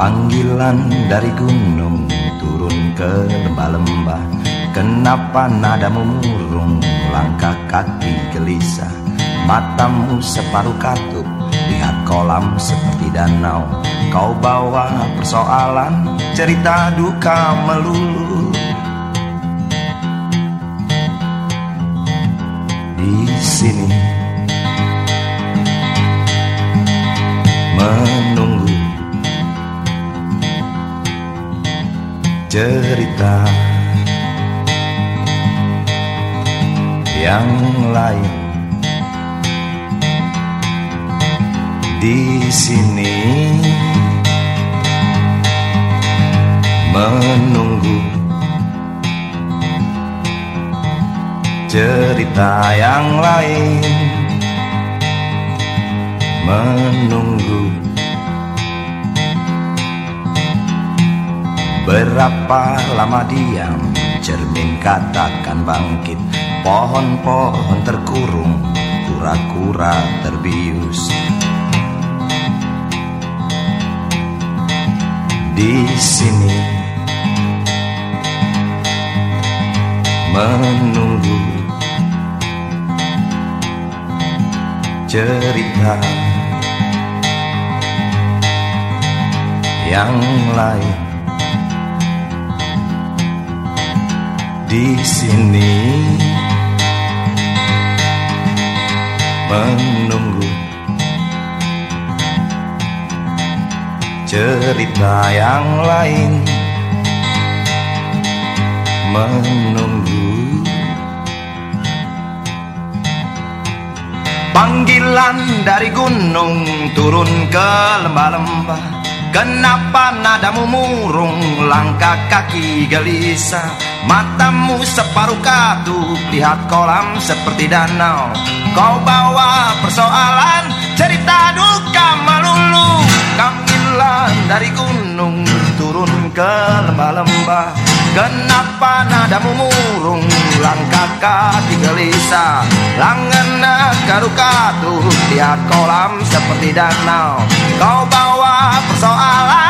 Panggilan dari gunung turun ke lembah-lembah. Kenapa nadamu murung? Langkah kaki gelisah. Matamu separuh katup. Lihat kolam seperti danau. Kau bawa persoalan cerita duka melulu cerita yang lain. Di sini menunggu cerita yang lain. Menunggu Berapa lama diam Cermin katakan bangkit. Pohon-pohon terkurung Kura-kura terbius. Di sini Menunggu Cerita Yang lain di sini. Menunggu cerita yang lain. Menunggu panggilan dari gunung turun ke lembah-lembah Kenapa nadamu murung? Langkah kaki gelisah. Matamu separuh katup Lihat kolam seperti danau. Kau bawa persoalan Cerita duka melulu. Kamilan dari gunung Turun ke lembah-lembah. Kenapa nadamu murung? Langkah kaki gelisah Karukatu Lihat kolam seperti danau. Kau bawa persoalan